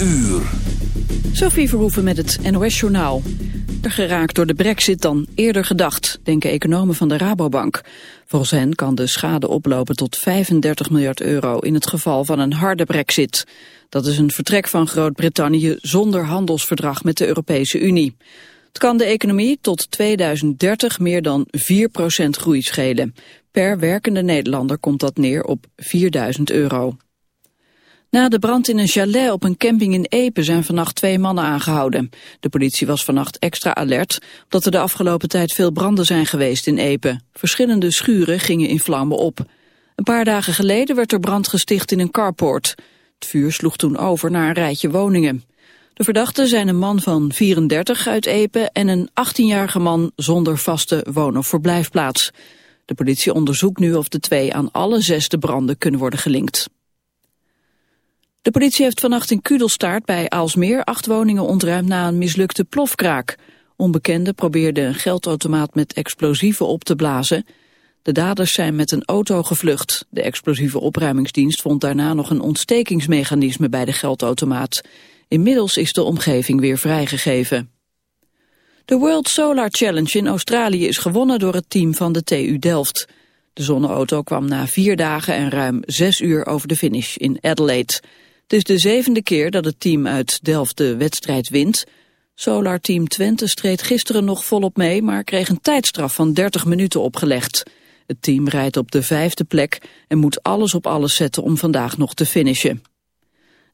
uur. Sophie Verhoeven met het NOS-journaal. Er geraakt door de brexit dan eerder gedacht, denken economen van de Rabobank. Volgens hen kan de schade oplopen tot 35 miljard euro in het geval van een harde brexit. Dat is een vertrek van Groot-Brittannië zonder handelsverdrag met de Europese Unie. Het kan de economie tot 2030 meer dan 4% groei schelen. Per werkende Nederlander komt dat neer op 4000 euro. Na de brand in een chalet op een camping in Epe zijn vannacht twee mannen aangehouden. De politie was vannacht extra alert, omdat er de afgelopen tijd veel branden zijn geweest in Epe. Verschillende schuren gingen in vlammen op. Een paar dagen geleden werd er brand gesticht in een carport. Het vuur sloeg toen over naar een rijtje woningen. De verdachten zijn een man van 34 uit Epe en een 18-jarige man zonder vaste woon- of verblijfplaats. De politie onderzoekt nu of de twee aan alle zes de branden kunnen worden gelinkt. De politie heeft vannacht in Kudelstaart bij Aalsmeer acht woningen ontruimd na een mislukte plofkraak. Onbekenden probeerden een geldautomaat met explosieven op te blazen. De daders zijn met een auto gevlucht. De explosieve opruimingsdienst vond daarna nog een ontstekingsmechanisme bij de geldautomaat. Inmiddels is de omgeving weer vrijgegeven. De World Solar Challenge in Australië is gewonnen door het team van de TU Delft. De zonneauto kwam na vier dagen en ruim zes uur over de finish in Adelaide. Het is de zevende keer dat het team uit Delft de wedstrijd wint. Solar Team Twente streed gisteren nog volop mee, maar kreeg een tijdstraf van 30 minuten opgelegd. Het team rijdt op de vijfde plek en moet alles op alles zetten om vandaag nog te finishen.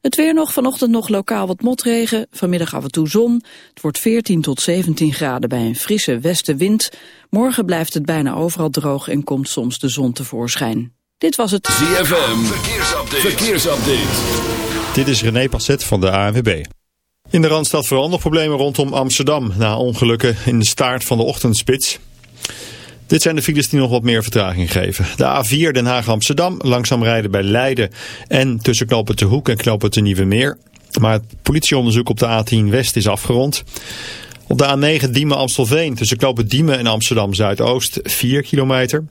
Het weer nog, vanochtend nog lokaal wat motregen, vanmiddag af en toe zon. Het wordt 14 tot 17 graden bij een frisse westenwind. Morgen blijft het bijna overal droog en komt soms de zon tevoorschijn. Dit was het ZFM, verkeersupdate. verkeersupdate. Dit is René Passet van de ANWB. In de Randstad vooral nog problemen rondom Amsterdam... na ongelukken in de staart van de ochtendspits. Dit zijn de files die nog wat meer vertraging geven. De A4 Den Haag-Amsterdam, langzaam rijden bij Leiden... en tussen knopen te Hoek en knopen te Nieuwe Meer. Maar het politieonderzoek op de A10 West is afgerond... Op de A9 Diemen-Amstelveen tussen knopen Diemen en Amsterdam-Zuidoost 4 kilometer.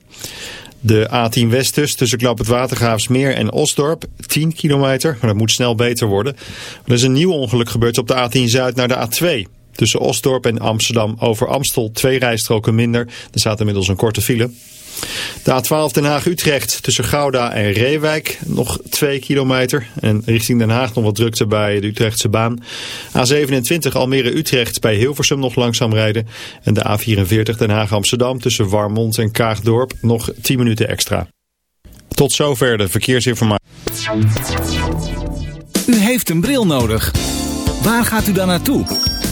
De A10 West dus tussen Klap het Watergraafsmeer en Osdorp, 10 kilometer, maar dat moet snel beter worden. Er is een nieuw ongeluk gebeurd op de A10 Zuid naar de A2. Tussen Osdorp en Amsterdam over Amstel twee rijstroken minder. Er staat inmiddels een korte file. De A12 Den Haag-Utrecht tussen Gouda en Reewijk nog 2 kilometer. En richting Den Haag nog wat drukte bij de Utrechtse baan. A27 Almere-Utrecht bij Hilversum nog langzaam rijden. En de A44 Den Haag-Amsterdam tussen Warmond en Kaagdorp nog 10 minuten extra. Tot zover de verkeersinformatie. U heeft een bril nodig. Waar gaat u dan naartoe?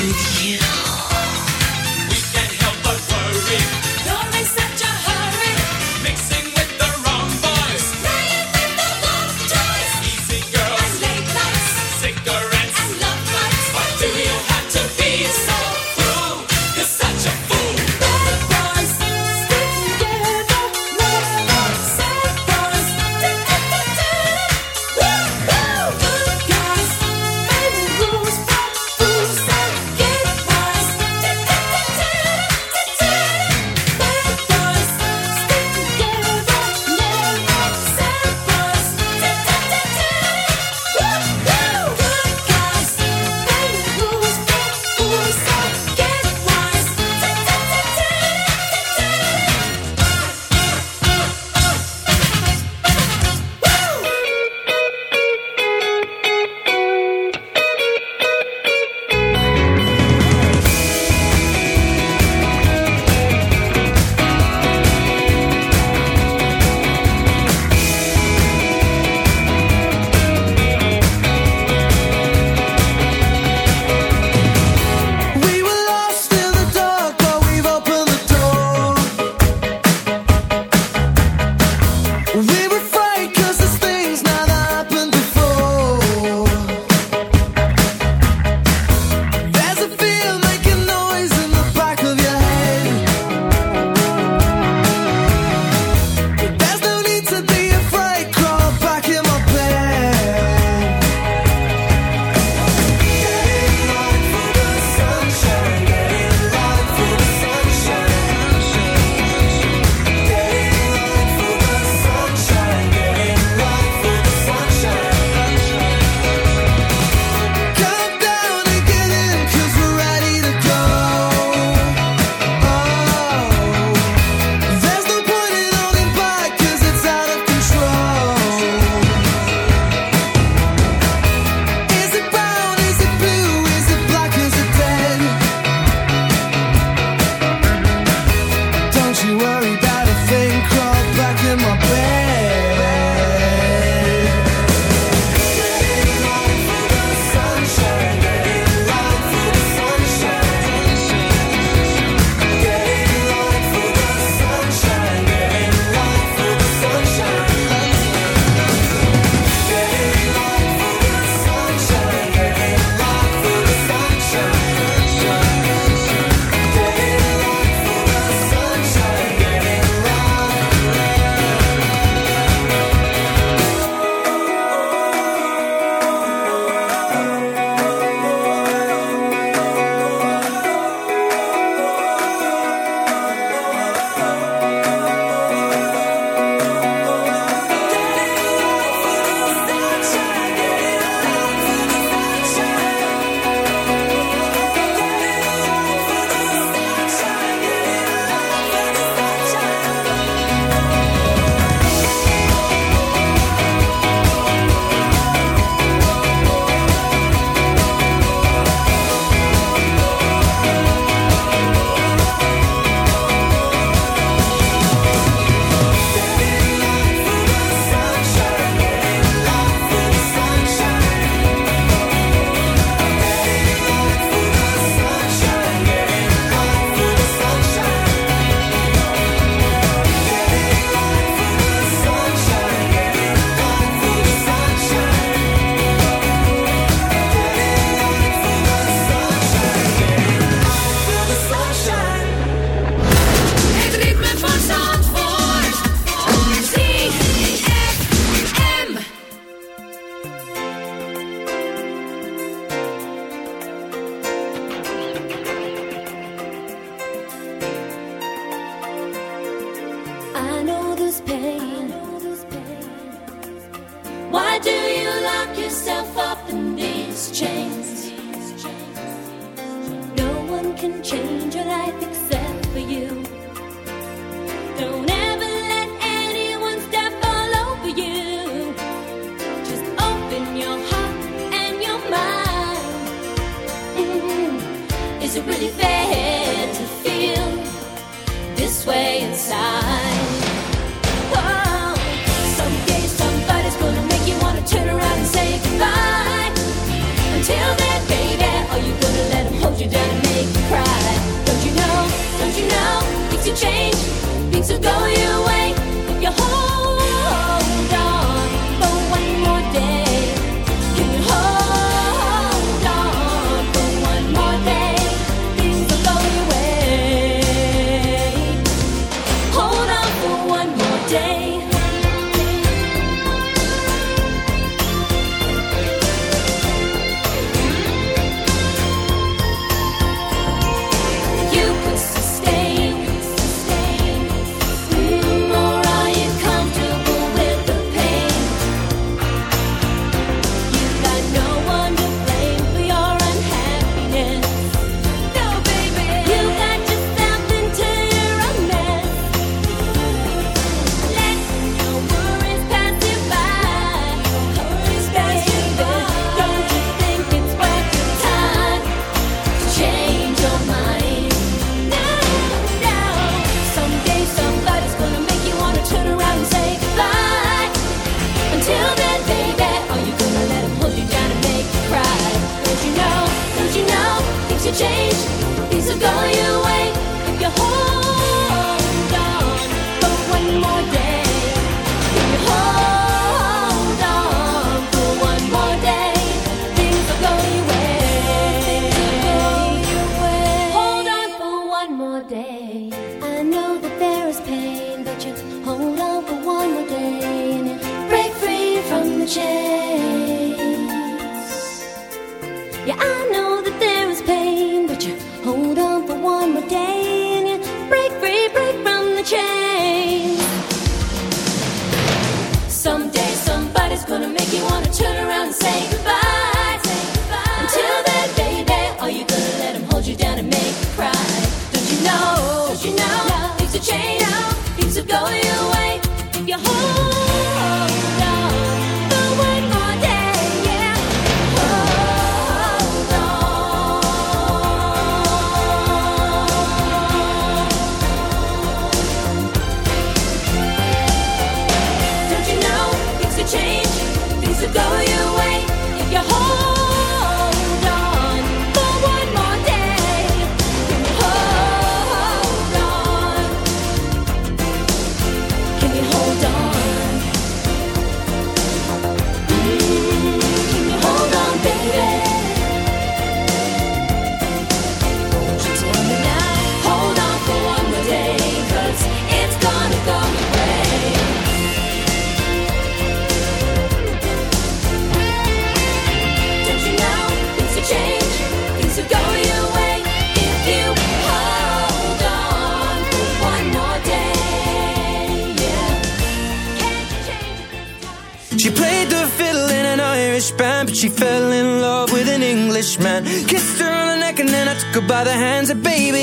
With you. We can't help but worry.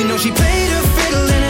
you know she played a fiddle and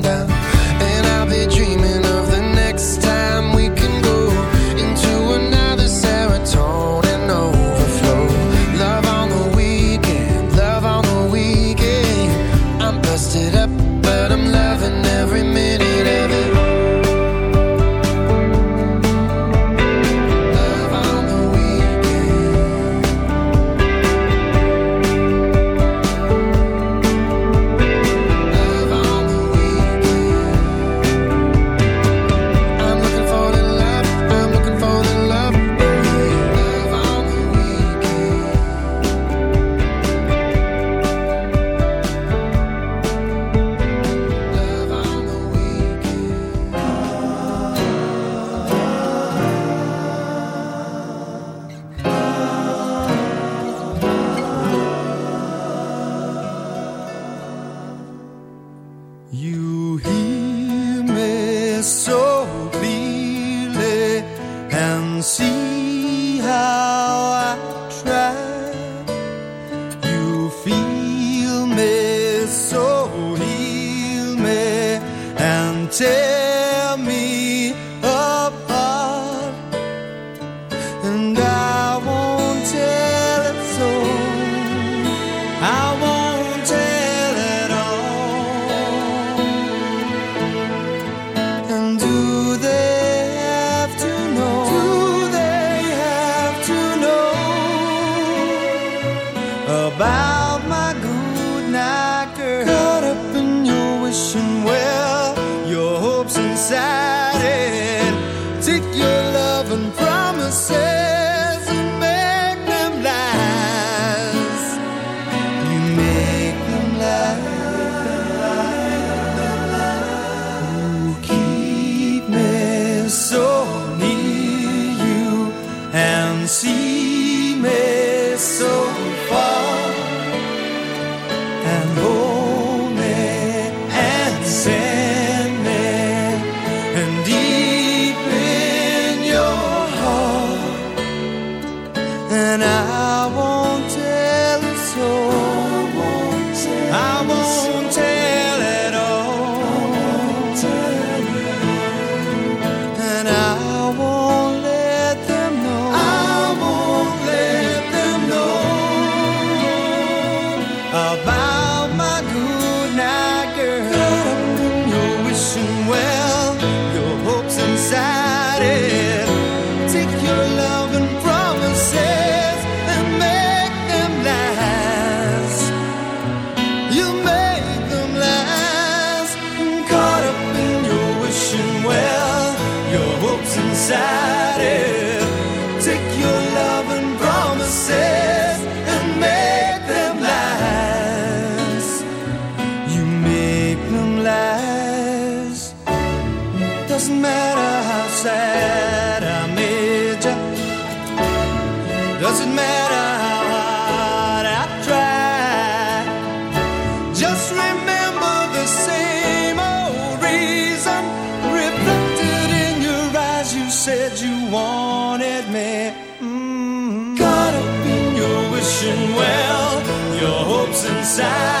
inside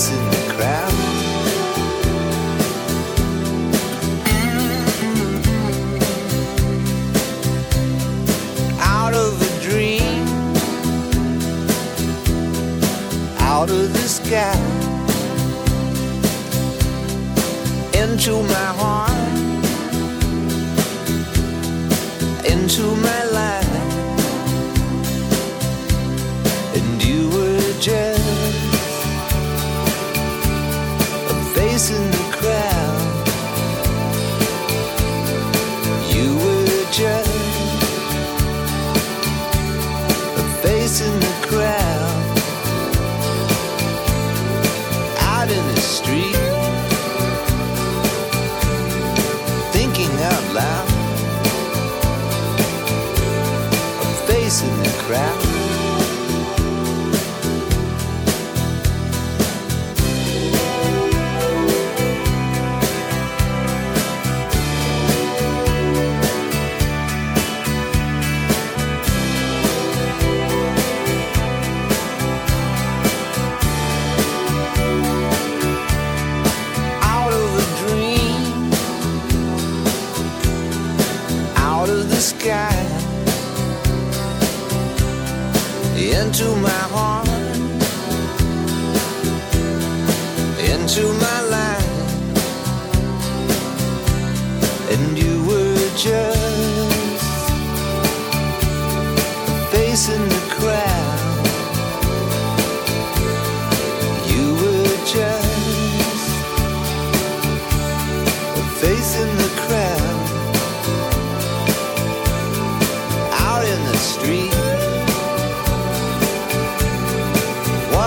facing the crowd. Mm-hmm. Out of a dream, out of the sky, into my heart. Into my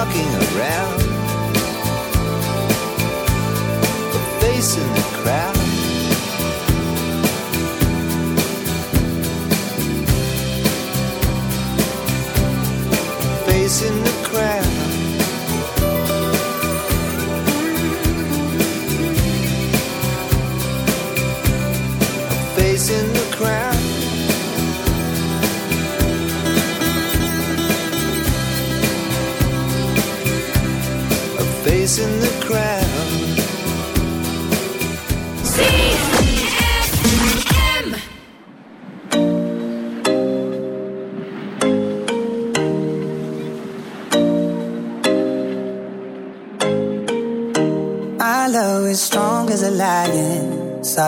walking around, a face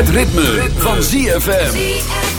Het ritme, van ZFM.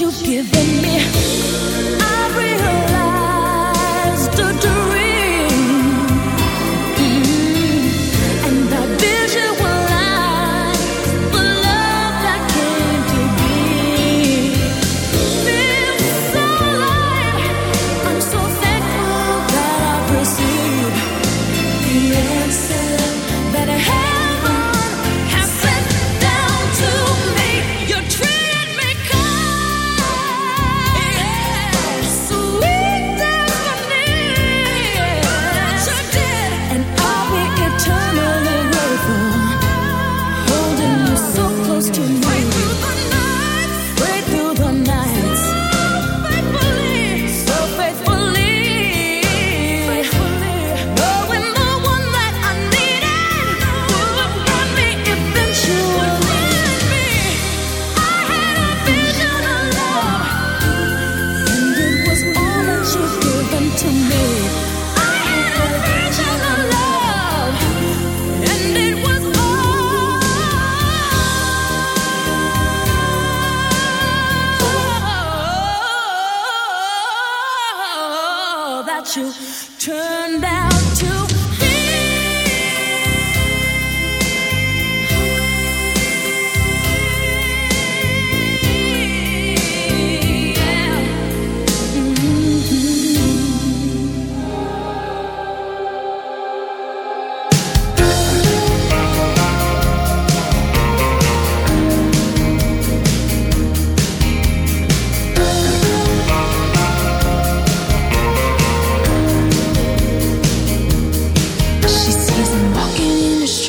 you've given me. I've rehearsed.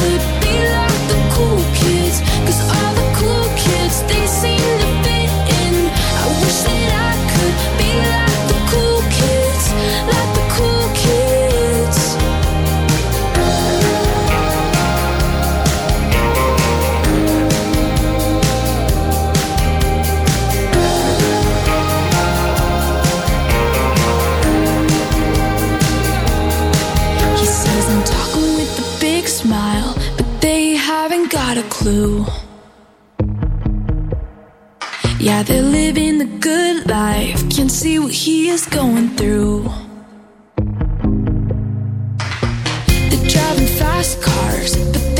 sleep rather living the good life. Can't see what he is going through. They're driving fast cars, but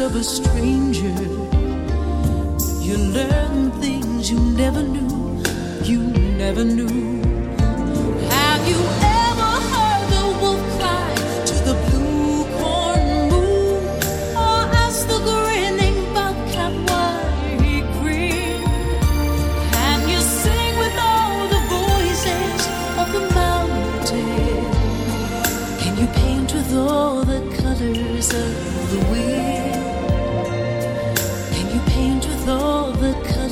of a stranger. You learn things you never knew, you never knew. Have you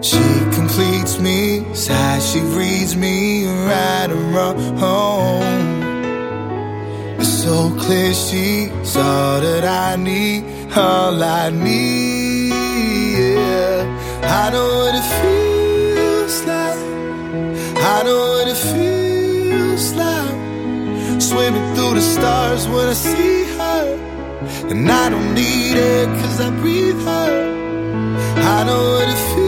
She completes me, sighs, she reads me right and wrong. It's so clear she's all that I need, all I need. Yeah. I know what it feels like. I know what it feels like. Swimming through the stars when I see her. And I don't need it cause I breathe her. I know what it feels.